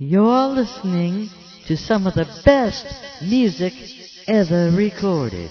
You're listening to some of the best music ever recorded.